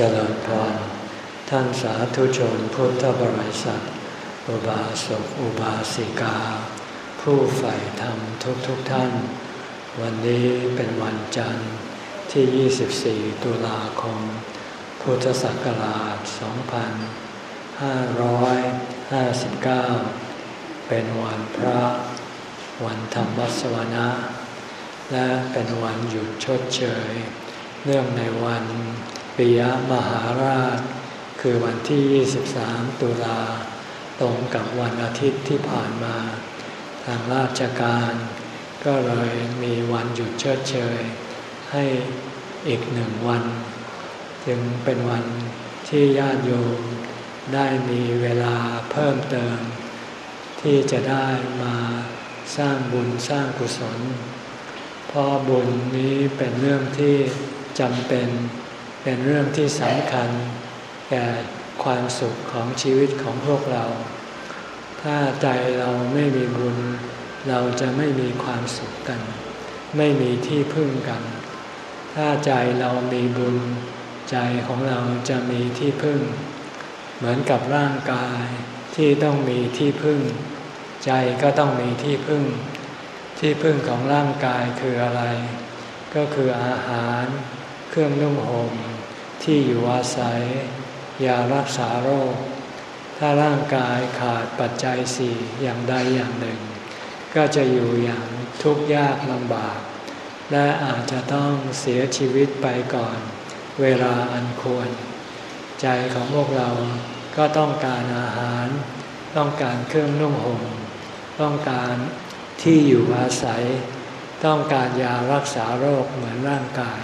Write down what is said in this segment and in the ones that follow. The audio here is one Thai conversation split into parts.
เจริญพร ท่านสาธุชนพุทธบริษัท อุบาสกอุบาสิกา ผู้ใฝ่ธรรมทุกทุกท่าน วันนี้เป็นวันจันทร์ที่ 24 ตุลาคม พุทธศักราช 2559 เป็นวันพระ วันธรรมวัสวนะ และเป็นวันหยุดชดเชย เนื่องในวัน ปิยมหาราช คือวันที่ 23 ตุลา ตรงกับวันอาทิตย์ที่ผ่านมา ทางราชการ ก็เลยมีวันหยุดเชิดเชย ให้อีกหนึ่งวัน จึงเป็นวันที่ญาติโยมได้มีเวลาเพิ่มเติม ที่จะได้มาสร้างบุญสร้างกุศล เพราะบุญนี้เป็นเรื่องที่จำเป็น เป็นเรื่องที่สำคัญแก่ความสุขของชีวิตของพวกเรา ถ้าใจเราไม่มีบุญ เราจะไม่มีความสุขกัน ไม่มีที่พึ่งกัน ถ้าใจเรามีบุญ ใจของเราจะมีที่พึ่ง เหมือนกับร่างกายที่ต้องมีที่พึ่ง ใจก็ต้องมีที่พึ่ง ที่พึ่งของร่างกายคืออะไร ก็คืออาหาร เครื่องนุ่งห่ม ที่อยู่อาศัย ยารักษาโรค ถ้าร่างกายขาดปัจจัยสี่อย่างใดอย่างหนึ่ง ก็จะอยู่อย่างทุกข์ยากลำบาก และอาจจะต้องเสียชีวิตไปก่อน เวลาอันควร ใจของพวกเราก็ต้องการอาหาร ต้องการเครื่องนุ่งห่มต้องการที่อยู่อาศัย ต้องการยารักษาโรคเหมือนร่างกาย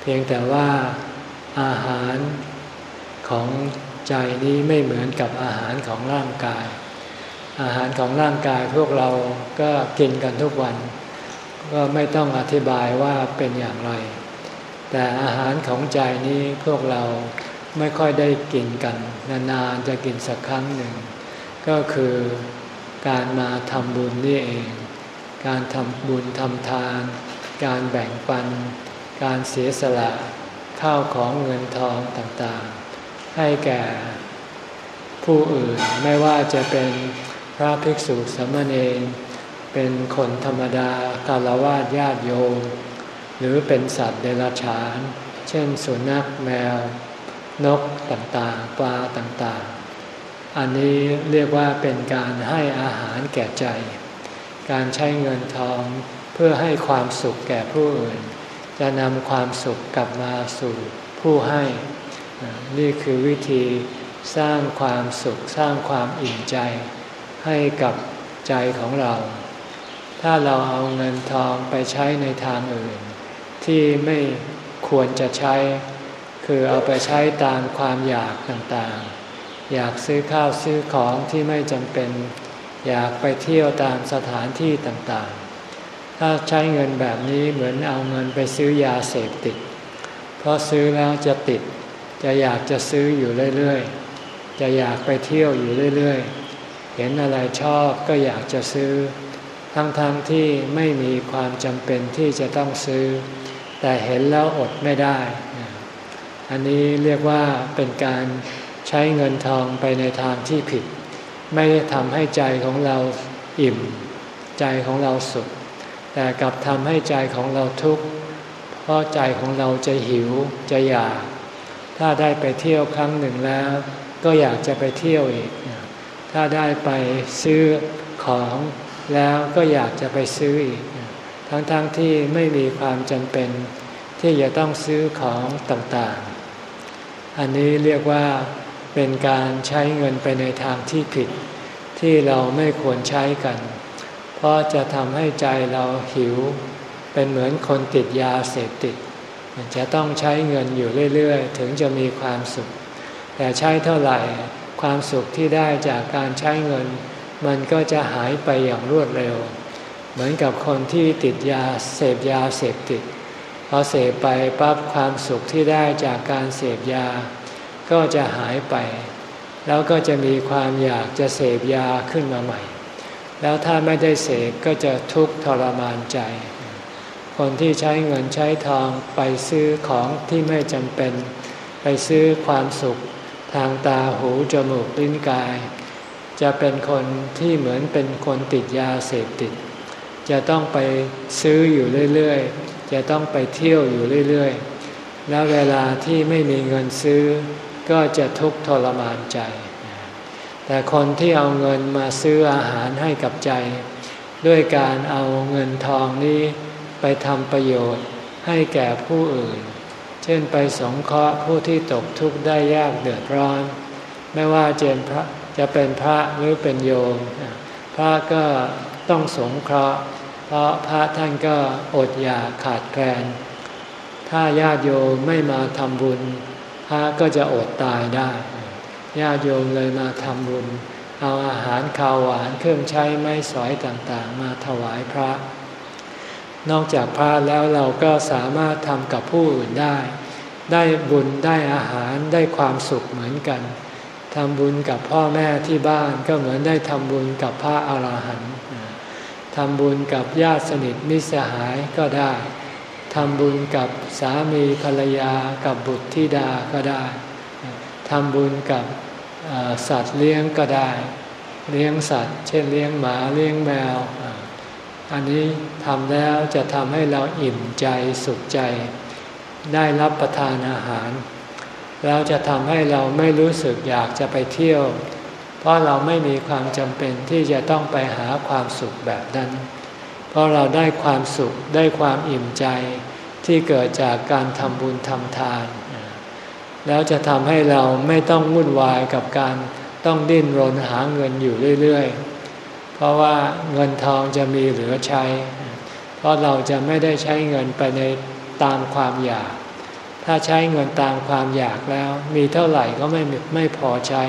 เพียงแต่ว่า อาหารของใจนี้ไม่เหมือนกับอาหารของร่างกาย อาหารของร่างกายพวกเราก็กินกันทุกวัน ก็ไม่ต้องอธิบายว่าเป็นอย่างไร แต่อาหารของใจนี้พวกเราไม่ค่อยได้กินกัน นานๆจะกินสักครั้งหนึ่ง ก็คือการมาทำบุญนี่เอง การทำบุญทำทาน การแบ่งปัน การเสียสละ ข้าวของเงินทองต่างๆ ให้แก่ผู้อื่นไม่ว่าจะเป็นพระภิกษุสามเณรเป็นคนธรรมดากาลวาดญาติโยม หรือเป็นสัตว์เดรัจฉาน เช่นสุนัขแมว นกต่างๆ ปลาต่างๆ อันนี้เรียกว่าเป็นการให้อาหารแก่ใจ การใช้เงินทองเพื่อให้ความสุขแก่ผู้อื่น จะนำความสุขกลับมาสู่ผู้ให้ นี่คือวิธีสร้างความสุขสร้างความอิ่มใจ ให้กับใจของเรา ถ้าเราเอาเงินทองไปใช้ในทางอื่น ที่ไม่ควรจะใช้ คือเอาไปใช้ตามความอยากต่างๆ อยากซื้อข้าวซื้อของที่ไม่จำเป็น อยากไปเที่ยวตามสถานที่ต่างๆ ถ้าใช้เงินแบบนี้เหมือนเอาเงินไปซื้อยาเสพติด เพราะซื้อแล้วจะติด จะอยากจะซื้ออยู่เรื่อยๆ จะอยากไปเที่ยวอยู่เรื่อยๆ เห็นอะไรชอบก็อยากจะซื้อ ทั้งๆทที่ไม่มีความจำเป็นที่จะต้องซื้อ แต่เห็นแล้วอดไม่ได้ อันนี้เรียกว่าเป็นการใช้เงินทองไปในทางที่ผิด ไม่ได้ทำให้ใจของเราอิ่ม ใจของเราสุข แต่กลับทำให้ใจของเราทุกข์เพราะใจของเราจะหิวจะอยาก ถ้าได้ไปเที่ยวครั้งหนึ่งแล้ว ก็อยากจะไปเที่ยวอีก ถ้าได้ไปซื้อของแล้วก็อยากจะไปซื้ออีก ทั้งๆทที่ไม่มีความจำเป็น ที่จะต้องซื้อของต่างๆ อันนี้เรียกว่าเป็นการใช้เงินไปในทางที่ผิด ที่เราไม่ควรใช้กัน ราะจะทำให้ใจเราหิว เป็นเหมือนคนติดยาเสพติด จะต้องใช้เงินอยู่เรื่อยๆ ถึงจะมีความสุข แต่ใช้เท่าไหร่ ความสุขที่ได้จากการใช้เงิน มันก็จะหายไปอย่างรวดเร็ว เหมือนกับคนที่ติดยาเสพยาเสพติดพอเสพไปปั๊บความสุขที่ได้จากการเสพยา ก็จะหายไป แล้วก็จะมีความอยากจะเสพยาขึ้นมาใหม่ แล้วถ้าไม่ได้เสกก็จะทุกข์ทรมานใจ คนที่ใช้เงินใช้ทองไปซื้อของที่ไม่จำเป็น ไปซื้อความสุขทางตาหูจมูกลิ้นกาย จะเป็นคนที่เหมือนเป็นคนติดยาเสพติด จะต้องไปซื้ออยู่เรื่อยๆ จะต้องไปเที่ยวอยู่เรื่อยๆ แล้วเวลาที่ไม่มีเงินซื้อก็จะทุกข์ทรมานใจ แต่คนที่เอาเงินมาซื้ออาหารให้กับใจ ด้วยการเอาเงินทองนี้ไปทำประโยชน์ให้แก่ผู้อื่น เช่นไปสงเคราะห์ผู้ที่ตกทุกข์ได้ยากเดือดร้อน ไม่ว่าเจนพระจะเป็นพระหรือเป็นโยม พระก็ต้องสงเคราะห์ เพราะพระท่านก็อดอยากขาดแคลน ถ้าญาติโยมไม่มาทำบุญ พระก็จะอดตายได้ ญาติโยมเลยมาทำบุญ เอาอาหารข้าวหวานเครื่องใช้ไม้สอยต่างๆ มาถวายพระ นอกจากพระแล้วเราก็สามารถทำกับผู้อื่นได้ ได้บุญได้อาหารได้ความสุขเหมือนกันทำบุญกับพ่อแม่ที่บ้านก็เหมือนได้ทำบุญกับพระอาหารหันต์ทำบุญกับญาติสนิทมิสหายก็ได้ทำบุญกับสามีภรรยากับบุตรธิดาก็ได้ ทำบุญกับสัตว์เลี้ยงก็ได้ เลี้ยงสัตว์ เช่นเลี้ยงหมาเลี้ยงแมว อันนี้ทำแล้วจะทำให้เราอิ่มใจสุขใจ ได้รับประทานอาหาร แล้วจะทำให้เราไม่รู้สึกอยากจะไปเที่ยว เพราะเราไม่มีความจำเป็นที่จะต้องไปหาความสุขแบบนั้น เพราะเราได้ความสุขได้ความอิ่มใจที่เกิดจากการทำบุญทำทาน แล้วจะทำให้เราไม่ต้องวุ่นวายกับการต้องดิ้นรนหาเงินอยู่เรื่อยๆ เพราะว่าเงินทองจะมีเหลือใช้ เพราะเราจะไม่ได้ใช้เงินไปในตามความอยาก ถ้าใช้เงินตามความอยากแล้ว มีเท่าไหร่ก็ไม่ไม่พอใช้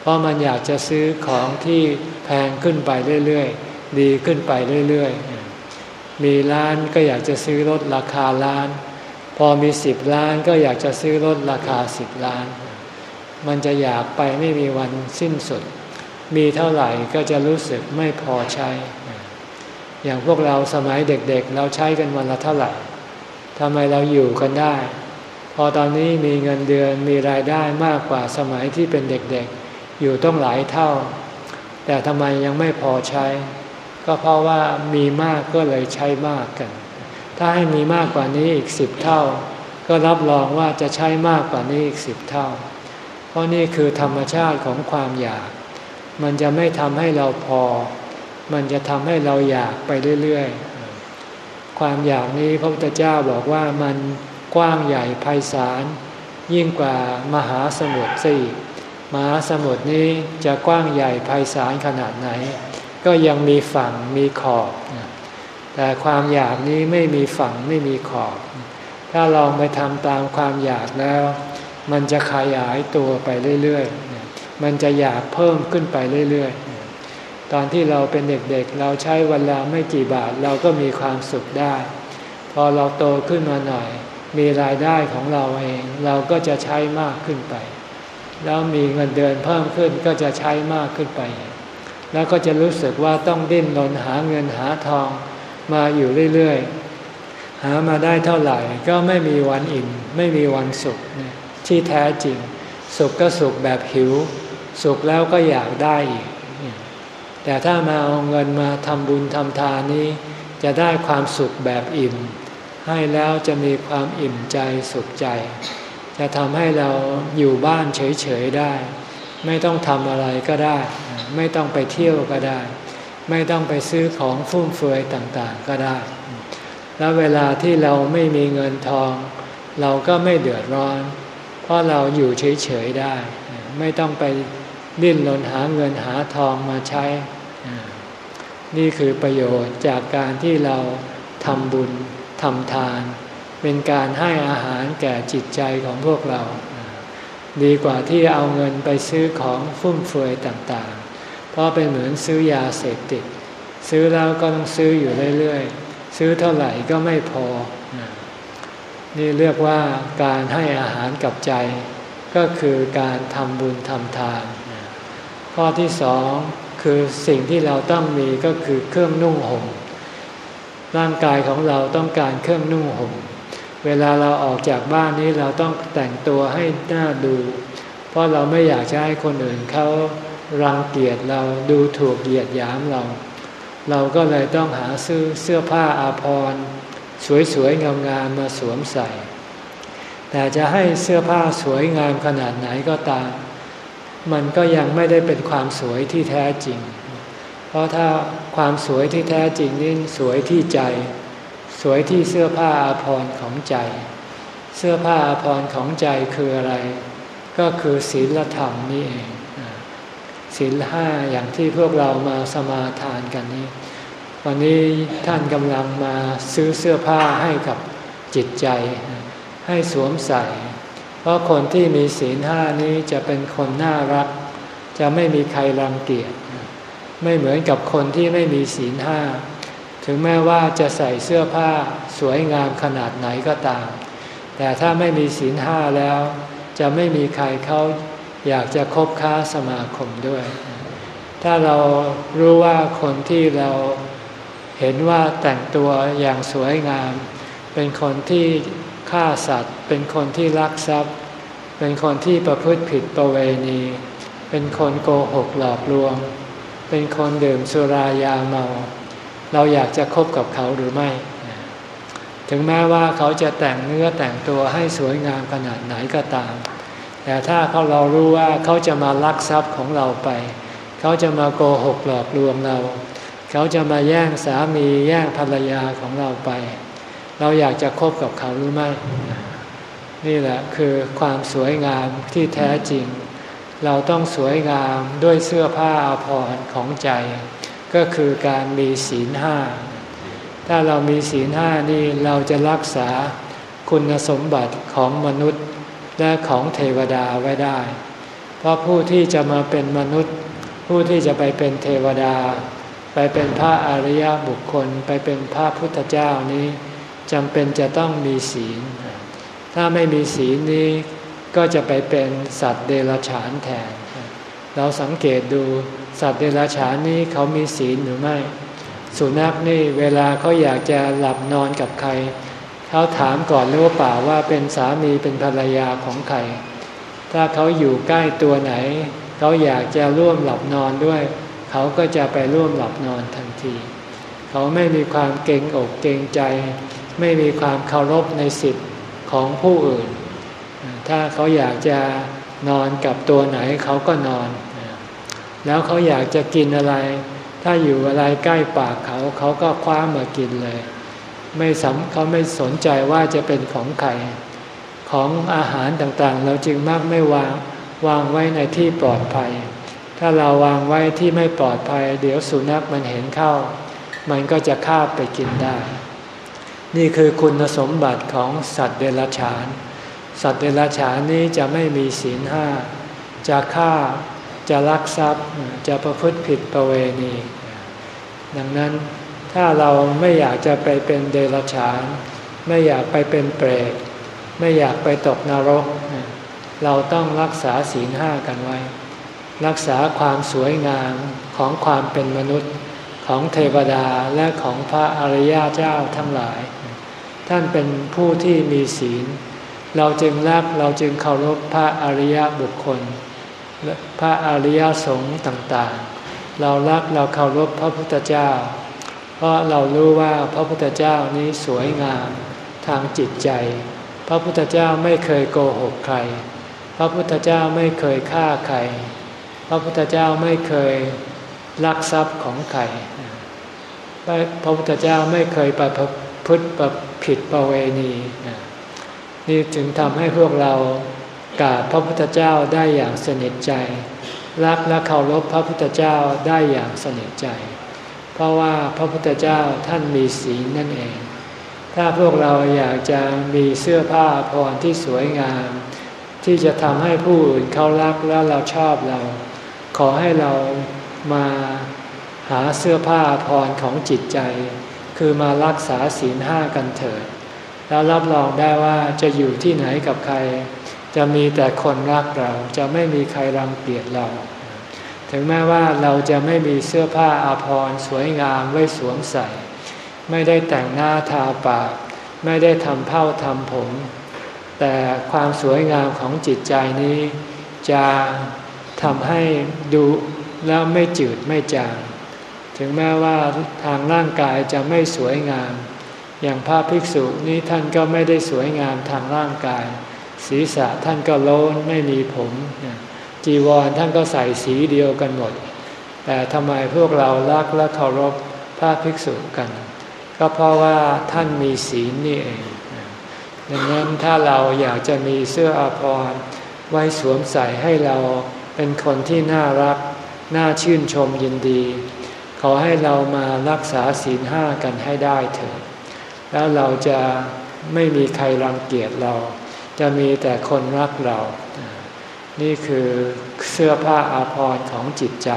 เพราะมันอยากจะซื้อของที่แพงขึ้นไปเรื่อยๆ ดีขึ้นไปเรื่อยๆ มีล้านก็อยากจะซื้อรถราคาล้าน พอมีสิบล้านก็อยากจะซื้อรถราคาสิบล้าน มันจะอยากไปไม่มีวันสิ้นสุด มีเท่าไหร่ก็จะรู้สึกไม่พอใช้ อย่างพวกเราสมัยเด็กๆเราใช้กันวันละเท่าไหร่ทำไมเราอยู่กันได้ พอตอนนี้มีเงินเดือนมีรายได้มากกว่าสมัยที่เป็นเด็กๆ อยู่ต้องหลายเท่า แต่ทำไมยังไม่พอใช้ ก็เพราะว่ามีมากก็เลยใช้มากกัน ถ้าให้มีมากกว่านี้อีกสิบเท่า ก็รับรองว่าจะใช้มากกว่านี้อีกสิบเท่า เพราะนี่คือธรรมชาติของความอยาก มันจะไม่ทำให้เราพอ มันจะทำให้เราอยากไปเรื่อยๆ ความอยากนี้พระพุทธเจ้าบอกว่ามันกว้างใหญ่ไพศาลยิ่งกว่ามหาสมุทรสี่มหาสมุทรนี้จะกว้างใหญ่ไพศาลขนาดไหน ก็ยังมีฝั่งมีขอบ แต่ความอยากนี้ไม่มีฝั่งไม่มีขอบ ถ้าลองไปทำตามความอยากแล้ว มันจะขยายตัวไปเรื่อยๆ มันจะอยากเพิ่มขึ้นไปเรื่อยๆ ตอนที่เราเป็นเด็กๆเราใช้เวลาไม่กี่บาทเราก็มีความสุขได้ พอเราโตขึ้นมาหน่อย มีรายได้ของเราเอง เราก็จะใช้มากขึ้นไป แล้วมีเงินเดือนเพิ่มขึ้นก็จะใช้มากขึ้นไป แล้วก็จะรู้สึกว่าต้องดิ้นรนหาเงินหาทอง มาอยู่เรื่อยๆ หามาได้เท่าไหร่ก็ไม่มีวันอิ่ม ไม่มีวันสุขที่แท้จริง สุขก็สุขแบบหิว สุขแล้วก็อยากได้อีก แต่ถ้ามาเอาเงินมาทำบุญทำทานนี้ จะได้ความสุขแบบอิ่ม ให้แล้วจะมีความอิ่มใจสุขใจ จะทำให้เราอยู่บ้านเฉยๆได้ ไม่ต้องทำอะไรก็ได้ ไม่ต้องไปเที่ยวก็ได้ ไม่ต้องไปซื้อของฟุ่มเฟือยต่างๆก็ได้ แล้วเวลาที่เราไม่มีเงินทอง เราก็ไม่เดือดร้อน เพราะเราอยู่เฉยๆได้ ไม่ต้องไปดิ้นรนหาเงินหาทองมาใช้ นี่คือประโยชน์จากการที่เราทำบุญทำทาน เป็นการให้อาหารแก่จิตใจของพวกเรา ดีกว่าที่เอาเงินไปซื้อของฟุ่มเฟือยต่างๆ เพราะเป็นเหมือนซื้อยาเสพติด ซื้อแล้วก็ต้องซื้ออยู่เรื่อยๆ ซื้อเท่าไหร่ก็ไม่พอ นี่เรียกว่าการให้อาหารกับใจ ก็คือการทำบุญทำทาน ข้อที่สองคือสิ่งที่เราต้องมีก็คือเครื่องนุ่งห่มร่างกายของเราต้องการเครื่องนุ่งห่มเวลาเราออกจากบ้านนี้เราต้องแต่งตัวให้หน่าดู เพราะเราไม่อยากจะให้คนอื่นเขา รังเกียจเราดูถูกเหยียดหยามเรา เราก็เลยต้องหาซื้อเสื้อผ้าอาภรณ์สวยๆงามๆมาสวมใส่ แต่จะให้เสื้อผ้าสวยงามขนาดไหนก็ตาม มันก็ยังไม่ได้เป็นความสวยที่แท้จริง เพราะถ้าความสวยที่แท้จริงนี่สวยที่ใจ สวยที่เสื้อผ้าอาภรณ์ของใจ เสื้อผ้าอาภรณ์ของใจคืออะไร ก็คือศีลธรรมนี่เอง ศีลห้าอย่างที่พวกเรามาสมาทานกันนี้ วันนี้ท่านกำลังมาซื้อเสื้อผ้าให้กับจิตใจ ให้สวมใส่ เพราะคนที่มีศีลห้านี้จะเป็นคนน่ารัก จะไม่มีใครรังเกียจไม่เหมือนกับคนที่ไม่มีศีลห้าถึงแม้ว่าจะใส่เสื้อผ้าสวยงามขนาดไหนก็ตาม แต่ถ้าไม่มีศีลห้าแล้ว จะไม่มีใครเขา อยากจะคบค้าสมาคมด้วย ถ้าเรารู้ว่าคนที่เราเห็นว่าแต่งตัวอย่างสวยงาม เป็นคนที่ฆ่าสัตว์ เป็นคนที่ลักทรัพย์ เป็นคนที่ประพฤติผิดประเวณี เป็นคนโกหกหลอกลวง เป็นคนดื่มสุรายาเมา เราอยากจะคบกับเขาหรือไม่ ถึงแม้ว่าเขาจะแต่งเนื้อแต่งตัวให้สวยงามขนาดไหนก็ตาม แต่ถ้าเขาเรารู้ว่าเขาจะมาลักทรัพย์ของเราไป เขาจะมาโกหกหลอกลวงเรา เขาจะมาแย่งสามีแย่งภรรยาของเราไป เราอยากจะคบกับเขาหรือไม่ นี่แหละคือความสวยงามที่แท้จริง เราต้องสวยงามด้วยเสื้อผ้าอาภรณ์ของใจ ก็คือการมีศีลห้า ถ้าเรามีศีลห้านี่เราจะรักษาคุณสมบัติของมนุษย์ และของเทวดาไว้ได้ เพราะผู้ที่จะมาเป็นมนุษย์ ผู้ที่จะไปเป็นเทวดา ไปเป็นพระอริยบุคคล ไปเป็นพระพุทธเจ้านี้จำเป็นจะต้องมีศีล ถ้าไม่มีศีลนี้ก็จะไปเป็นสัตว์เดรัจฉานแทน เราสังเกตดูสัตว์เดรัจฉานนี้เขามีศีลหรือไม่ สุนัขนี่เวลาเขาอยากจะหลับนอนกับใคร เขาถามก่อนหรือเปล่าว่าเป็นสามีเป็นภรรยาของใคร ถ้าเขาอยู่ใกล้ตัวไหน เขาอยากจะร่วมหลับนอนด้วย เขาก็จะไปร่วมหลับนอนทันที เขาไม่มีความเกรงอกเกรงใจ ไม่มีความเคารพในสิทธิ์ของผู้อื่น ถ้าเขาอยากจะนอนกับตัวไหนเขาก็นอน แล้วเขาอยากจะกินอะไร ถ้าอยู่อะไรใกล้ปากเขาเขาก็คว้ามากินเลย ไม่สำเขาไม่สนใจว่าจะเป็นของใครของอาหารต่างๆ เราจึงมักไม่วางวางไว้ในที่ปลอดภัย ถ้าเราวางไว้ที่ไม่ปลอดภัย เดี๋ยวสุนัขมันเห็นเข้า มันก็จะคาบไปกินได้ นี่คือคุณสมบัติของสัตว์เดรัจฉาน สัตว์เดรัจฉานนี้จะไม่มีศีลห้าจะฆ่าจะลักทรัพย์จะประพฤติผิดประเวณี ดังนั้น ถ้าเราไม่อยากจะไปเป็นเดรัจฉาน ไม่อยากไปเป็นเปรตไม่อยากไปตกนรก เราต้องรักษาศีลห้ากันไว้ รักษาความสวยงามของความเป็นมนุษย์ของเทวดาและของพระอริยเจ้าทั้งหลาย ท่านเป็นผู้ที่มีศีล เราจึงรักเราจึงเคารพพระอริยบุคคลพระอริยสงฆ์ต่างๆ เรารักเราเคารพพระพุทธเจ้า เพราะเรารู้ว่าพระพุทธเจ้านี้สวยงามทางจิตใจ พระพุทธเจ้าไม่เคยโกหกใคร พระพุทธเจ้าไม่เคยฆ่าใคร พระพุทธเจ้าไม่เคยลักทรัพย์ของใคร พระพุทธเจ้าไม่เคยประพฤติประผิดประเวณี นี่จึงทำให้พวกเรากราบพระพุทธเจ้าได้อย่างสนิทใจ รักและเคารพพระพุทธเจ้าได้อย่างสนิทใจ เพราะว่าพระพุทธเจ้าท่านมีศีลนั่นเอง ถ้าพวกเราอยากจะมีเสื้อผ้าพรที่สวยงาม ที่จะทำให้ผู้อื่นเขารักแล้วเราชอบเรา ขอให้เรามาหาเสื้อผ้าพรของจิตใจ คือมารักษาศีลห้ากันเถิด แล้วรับรองได้ว่าจะอยู่ที่ไหนกับใคร จะมีแต่คนรักเราจะไม่มีใครรังเกียจเรา ถึงแม้ว่าเราจะไม่มีเสื้อผ้าอาภรณ์สวยงามไว้สวมใส่ ไม่ได้แต่งหน้าทาปาก ไม่ได้ทำเผ้าทำผม แต่ความสวยงามของจิตใจนี้ จะทำให้ดูแล้วไม่จืดไม่จาง ถึงแม้ว่าทางร่างกายจะไม่สวยงาม อย่างพระภิกษุนี้ท่านก็ไม่ได้สวยงามทางร่างกาย ศีรษะท่านก็โล้นไม่มีผม จีวรท่านก็ใส่สีเดียวกันหมด แต่ทำไมพวกเรารักและเคารพพระภิกษุกัน ก็เพราะว่าท่านมีศีลนี่เอง ดังนั้นถ้าเราอยากจะมีเสื้ออาภรณ์ไว้สวมใส่ให้เราเป็นคนที่น่ารัก น่าชื่นชมยินดี ขอให้เรามารักษาศีลห้ากันให้ได้เถิด แล้วเราจะไม่มีใครรังเกียจเรา จะมีแต่คนรักเรา นี่คือเสื้อผ้าอาภรณ์ของจิตใจ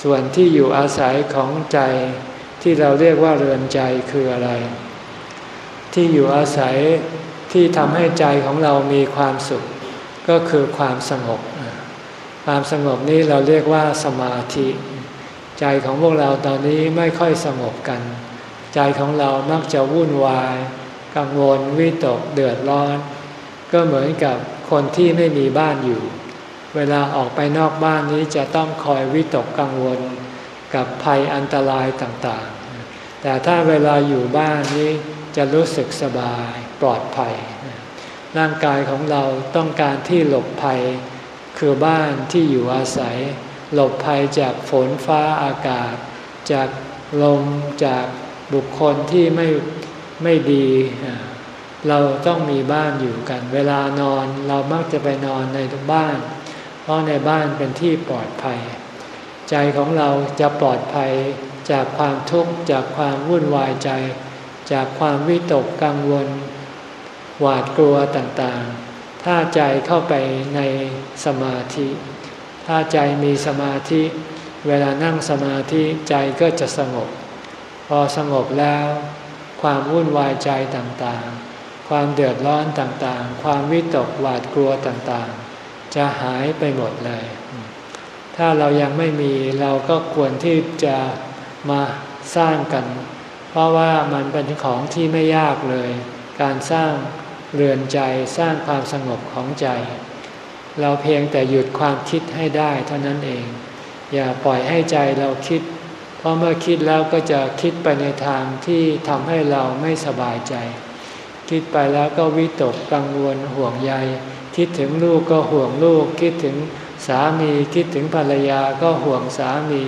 ส่วนที่อยู่อาศัยของใจที่เราเรียกว่าเรือนใจคืออะไร ที่อยู่อาศัยที่ทำให้ใจของเรามีความสุข ก็คือความสงบ ความสงบนี้เราเรียกว่าสมาธิ ใจของพวกเราตอนนี้ไม่ค่อยสงบกัน ใจของเรามักจะวุ่นวาย กังวลวิตกเดือดร้อน ก็เหมือนกับ คนที่ไม่มีบ้านอยู่ เวลาออกไปนอกบ้านนี้จะต้องคอยวิตกกังวลกับภัยอันตรายต่างๆ แต่ถ้าเวลาอยู่บ้านนี้จะรู้สึกสบายปลอดภัย ร่างกายของเราต้องการที่หลบภัย คือบ้านที่อยู่อาศัย หลบภัยจากฝนฟ้าอากาศ จากลมจากบุคคลที่ไม่ไม่ดี เราต้องมีบ้านอยู่กัน เวลานอนเรามักจะไปนอนในบ้าน เพราะในบ้านเป็นที่ปลอดภัย ใจของเราจะปลอดภัยจากความทุกข์จากความวุ่นวายใจ จากความวิตกกังวล หวาดกลัวต่างๆ ถ้าใจเข้าไปในสมาธิ ถ้าใจมีสมาธิ เวลานั่งสมาธิใจก็จะสงบ พอสงบแล้ว ความวุ่นวายใจต่างๆ ความเดือดร้อนต่างๆ ความวิตกหวาดกลัวต่างๆ จะหายไปหมดเลย ถ้าเรายังไม่มีเราก็ควรที่จะมาสร้างกัน เพราะว่ามันเป็นของที่ไม่ยากเลย การสร้างเรือนใจสร้างความสงบของใจ เราเพียงแต่หยุดความคิดให้ได้เท่านั้นเอง อย่าปล่อยให้ใจเราคิด เพราะเมื่อคิดแล้วก็จะคิดไปในทางที่ทำให้เราไม่สบายใจ คิดไปแล้วก็วิตกกังวลห่วงใย คิดถึงลูกก็ห่วงลูก คิดถึงสามี คิดถึงภรรยาก็ห่วงสามี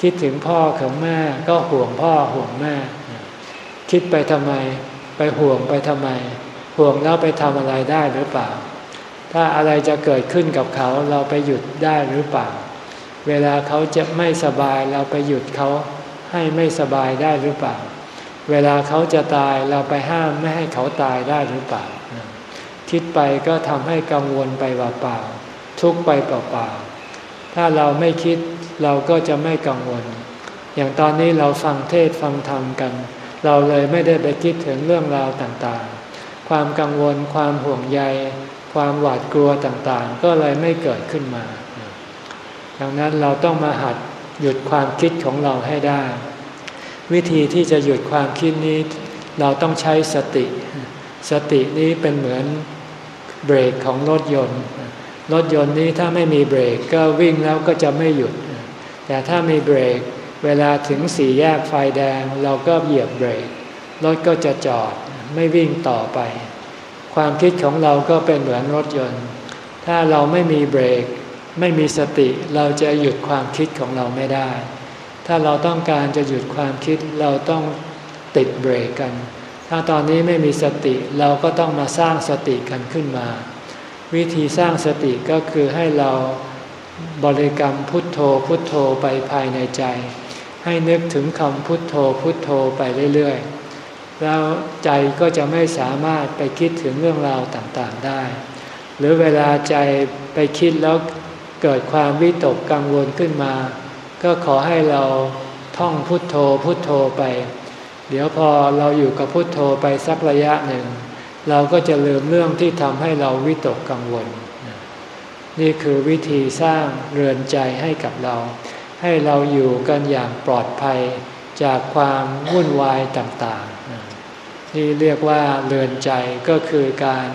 คิดถึงพ่อของแม่ก็ห่วงพ่อห่วงแม่ คิดไปทำไม ไปห่วงไปทำไม ห่วงแล้วไปทำอะไรได้หรือเปล่า ถ้าอะไรจะเกิดขึ้นกับเขาเราไปหยุดได้หรือเปล่า เวลาเขาจะไม่สบายเราไปหยุดเขาให้ไม่สบายได้หรือเปล่า เวลาเขาจะตายเราไปห้ามไม่ให้เขาตายได้หรือเปล่า คิดไปก็ทำให้กังวลไปเปล่าๆทุกไปเปล่าๆถ้าเราไม่คิดเราก็จะไม่กังวล อย่างตอนนี้เราฟังเทศฟังธรรมกัน เราเลยไม่ได้ไปคิดถึงเรื่องราวต่างๆ ความกังวลความห่วงใย ความหวาดกลัวต่างๆ ก็เลยไม่เกิดขึ้นมา ดังนั้นเราต้องมาหัดหยุดความคิดของเราให้ได้ วิธีที่จะหยุดความคิดนี้เราต้องใช้สติ สตินี้เป็นเหมือนเบรกของรถยนต์ รถยนต์นี้ถ้าไม่มีเบรกก็วิ่งแล้วก็จะไม่หยุด แต่ถ้ามีเบรกเวลาถึงสี่แยกไฟแดง เราก็เหยียบเบรกรถก็จะจอดไม่วิ่งต่อไป ความคิดของเราก็เป็นเหมือนรถยนต์ ถ้าเราไม่มีเบรก ไม่มีสติเราจะหยุดความคิดของเราไม่ได้ ถ้าเราต้องการจะหยุดความคิดเราต้องติดเบรกกัน ถ้าตอนนี้ไม่มีสติเราก็ต้องมาสร้างสติกันขึ้นมา วิธีสร้างสติก็คือให้เราบริกรรมพุทโธพุทโธไปภายในใจ ให้นึกถึงคำพุทโธพุทโธไปเรื่อยๆ แล้วใจก็จะไม่สามารถไปคิดถึงเรื่องราวต่างๆได้ หรือเวลาใจไปคิดแล้วเกิดความวิตกกังวลขึ้นมา ก็ขอให้เราท่องพุทโธพุทโธไป เดี๋ยวพอเราอยู่กับพุทโธไปสักระยะหนึ่ง เราก็จะลืมเรื่องที่ทำให้เราวิตกกังวล นี่คือวิธีสร้างเรือนใจให้กับเรา ให้เราอยู่กันอย่างปลอดภัยจากความวุ่นวายต่างๆ นี่เรียกว่าเรือนใจก็คือการ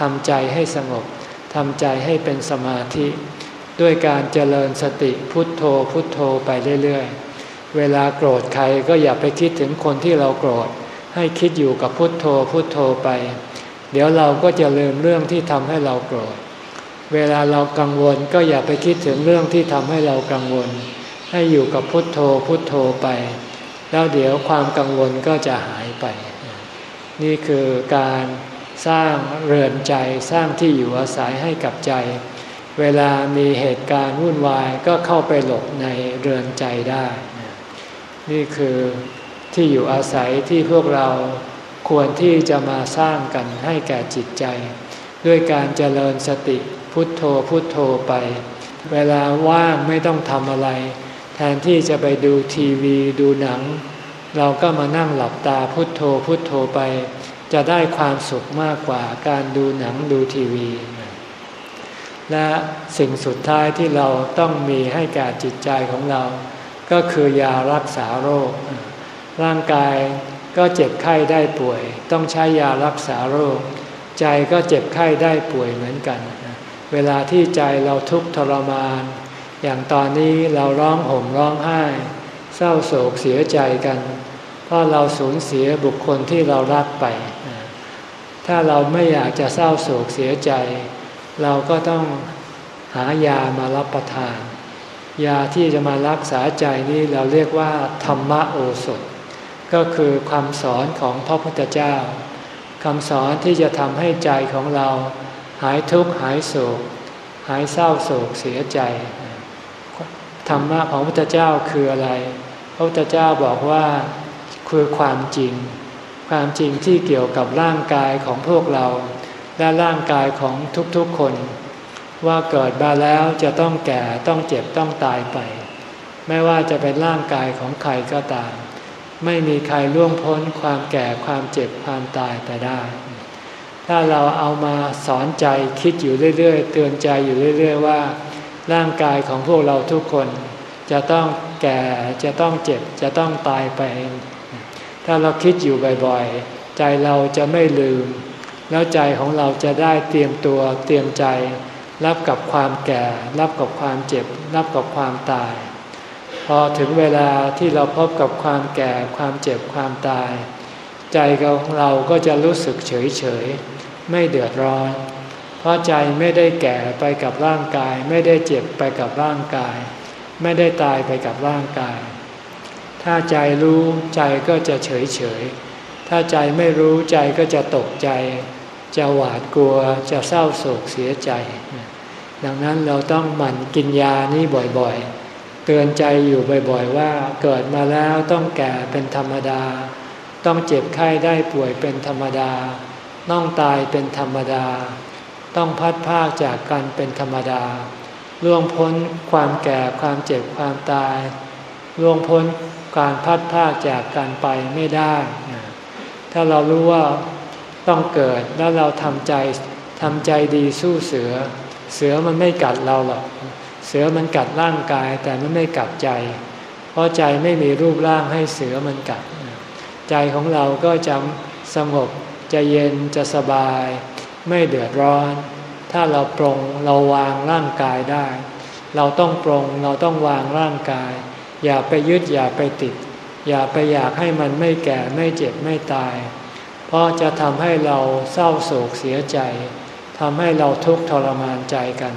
ทำใจให้สงบทำใจให้เป็นสมาธิ ด้วยการเจริญสติพุทโธพุทโธไปเรื่อยๆ เวลาโกรธใครก็อย่าไปคิดถึงคนที่เราโกรธ ให้คิดอยู่กับพุทโธพุทโธไป เดี๋ยวเราก็จะลืมเรื่องที่ทำให้เราโกรธ เวลาเรากังวลก็อย่าไปคิดถึงเรื่องที่ทำให้เรากังวล ให้อยู่กับพุทโธพุทโธไป แล้วเดี๋ยวความกังวลก็จะหายไป นี่คือการสร้างเรือนใจสร้างที่อยู่อาศัยให้กับใจ เวลามีเหตุการณ์วุ่นวายก็เข้าไปหลบในเรือนใจได้ นี่คือที่อยู่อาศัยที่พวกเราควรที่จะมาสร้างกันให้แก่จิตใจ ด้วยการเจริญสติพุทโธพุทโธไป เวลาว่างไม่ต้องทำอะไร แทนที่จะไปดูทีวีดูหนัง เราก็มานั่งหลับตาพุทโธพุทโธไป จะได้ความสุขมากกว่าการดูหนังดูทีวี และสิ่งสุดท้ายที่เราต้องมีให้แก่จิตใจของเรา ก็คือยารักษาโรค ร่างกายก็เจ็บไข้ได้ป่วย ต้องใช้ยารักษาโรค ใจก็เจ็บไข้ได้ป่วยเหมือนกัน เวลาที่ใจเราทุกข์ทรมาน อย่างตอนนี้เราร้องห่มร้องไห้ เศร้าโศกเสียใจกัน เพราะเราสูญเสียบุคคลที่เรารักไป ถ้าเราไม่อยากจะเศร้าโศกเสียใจ เราก็ต้องหายามารับประทาน ยาที่จะมารักษาใจนี้เราเรียกว่า ธรรมโอสถ ก็คือคำสอนของพระพุทธเจ้าคำสอนที่จะทำให้ใจของเรา หายทุกข์หายโศก หายเศร้าโศกเสียใจ ธรรมะของพระพุทธเจ้าคืออะไร พระพุทธเจ้าบอกว่าคือความจริง ความจริงที่เกี่ยวกับร่างกายของพวกเรา และร่างกายของทุกๆคน ว่าเกิดมาแล้วจะต้องแก่ต้องเจ็บต้องตายไป ไม่ว่าจะเป็นร่างกายของใครก็ตาม ไม่มีใครล่วงพ้นความแก่ความเจ็บความตายไปได้ ถ้าเราเอามาสอนใจคิดอยู่เรื่อยๆ เตือนใจอยู่เรื่อย ๆ ว่า ร่างกายของพวกเราทุกคน จะต้องแก่จะต้องเจ็บจะต้องตายไป ถ้าเราคิดอยู่บ่อยๆ ใจเราจะไม่ลืม แล้วใจของเราจะได้เตรียมตัวเตรียมใจ รับกับความแก่ รับกับความเจ็บ รับกับความตาย พอถึงเวลาที่เราพบกับความแก่ความเจ็บความตาย ใจของเราก็จะรู้สึกเฉยเฉยไม่เดือดร้อน เพราะใจไม่ได้แก่ไปกับร่างกาย ไม่ได้เจ็บไปกับร่างกาย ไม่ได้ตายไปกับร่างกาย ถ้าใจรู้ใจก็จะเฉยเฉยถ้าใจไม่รู้ใจก็จะตกใจ จะหวาดกลัวจะเศร้าโศกเสียใจ ดังนั้นเราต้องหมั่นกินยานี้บ่อยๆ เตือนใจอยู่บ่อยๆ ว่าเกิดมาแล้วต้องแก่เป็นธรรมดา ต้องเจ็บไข้ได้ป่วยเป็นธรรมดา ต้องตายเป็นธรรมดา ต้องพัดภาคจากกันเป็นธรรมดา ล่วงพ้นความแก่ความเจ็บความตาย ล่วงพ้นการพัดพากจากการไปไม่ได้ ถ้าเรารู้ว่า ต้องเกิดแล้วเราทำใจทำใจดีสู้เสือ เสือมันไม่กัดเราหรอกเสือมันกัดร่างกายแต่มันไม่กัดใจ เพราะใจไม่มีรูปร่างให้เสือมันกัด ใจของเราก็จะสงบจะเย็นจะสบาย ไม่เดือดร้อน ถ้าเราปรงเราวางร่างกายได้ เราต้องปรงเราต้องวางร่างกาย อย่าไปยึดอย่าไปติด อย่าไปอยากให้มันไม่แก่ไม่เจ็บไม่ตาย เพราะจะทำให้เราเศร้าโศกเสียใจทำให้เราทุกข์ทรมานใจกัน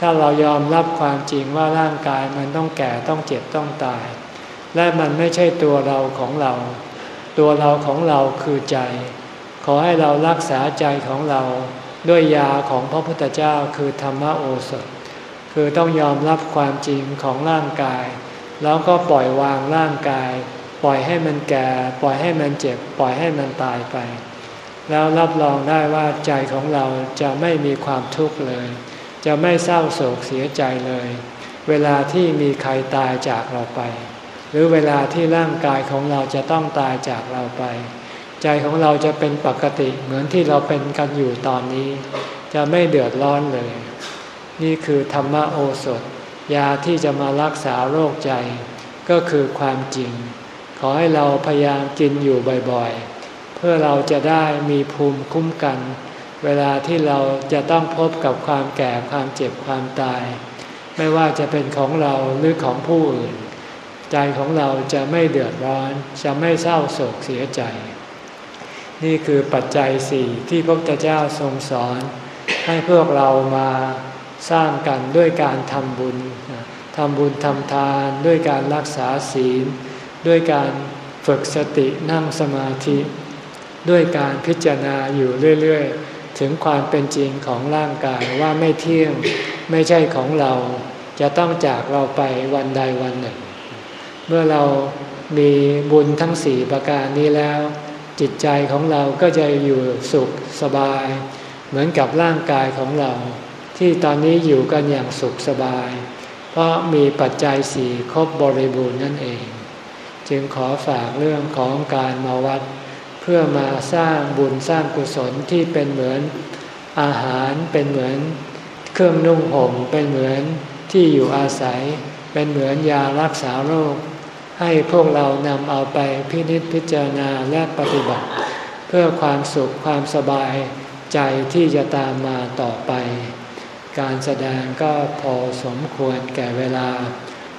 ถ้าเรายอมรับความจริงว่าร่างกายมันต้องแก่ต้องเจ็บต้องตาย และมันไม่ใช่ตัวเราของเรา ตัวเราของเราคือใจ ขอให้เรารักษาใจของเราด้วยยาของพระพุทธเจ้าคือธรรมโอสถ คือต้องยอมรับความจริงของร่างกาย แล้วก็ปล่อยวางร่างกาย ปล่อยให้มันแก่ ปล่อยให้มันเจ็บ ปล่อยให้มันตายไป แล้วรับรองได้ว่าใจของเราจะไม่มีความทุกข์เลย จะไม่เศร้าโศกเสียใจเลย เวลาที่มีใครตายจากเราไป หรือเวลาที่ร่างกายของเราจะต้องตายจากเราไป ใจของเราจะเป็นปกติเหมือนที่เราเป็นกันอยู่ตอนนี้ จะไม่เดือดร้อนเลย นี่คือธรรมโอสถ ยาที่จะมารักษาโรคใจ ก็คือความจริง ขอให้เราพยายามกินอยู่บ่อยๆ เพื่อเราจะได้มีภูมิคุ้มกัน เวลาที่เราจะต้องพบกับความแก่ความเจ็บความตาย ไม่ว่าจะเป็นของเราหรือของผู้อื่น ใจของเราจะไม่เดือดร้อน จะไม่เศร้าโศกเสียใจ นี่คือปัจจัยสี่ที่พระพุทธเจ้าทรงสอน ให้พวกเรามาสร้างกันด้วยการทำบุญทำบุญทำทานด้วยการรักษาศีล ด้วยการฝึกสตินั่งสมาธิ ด้วยการพิจารณาอยู่เรื่อยๆ ถึงความเป็นจริงของร่างกายว่าไม่เที่ยงไม่ใช่ของเราจะต้องจากเราไปวันใดวันหนึ่ง เมื่อเรามีบุญทั้งสี่ประการนี้แล้ว จิตใจของเราก็จะอยู่สุขสบาย เหมือนกับร่างกายของเรา ที่ตอนนี้อยู่กันอย่างสุขสบาย เพราะมีปัจจัยสี่ครบบริบูรณ์นั่นเอง จึงขอฝากเรื่องของการมาวัด เพื่อมาสร้างบุญสร้างกุศลที่เป็นเหมือนอาหารเป็นเหมือนเครื่องนุ่งห่มเป็นเหมือนที่อยู่อาศัย เป็นเหมือนยารักษาโรค ให้พวกเรานำเอาไปพินิจพิจารณาและปฏิบัติ เพื่อความสุขความสบายใจที่จะตามมาต่อไป การแสดงก็พอสมควรแก่เวลา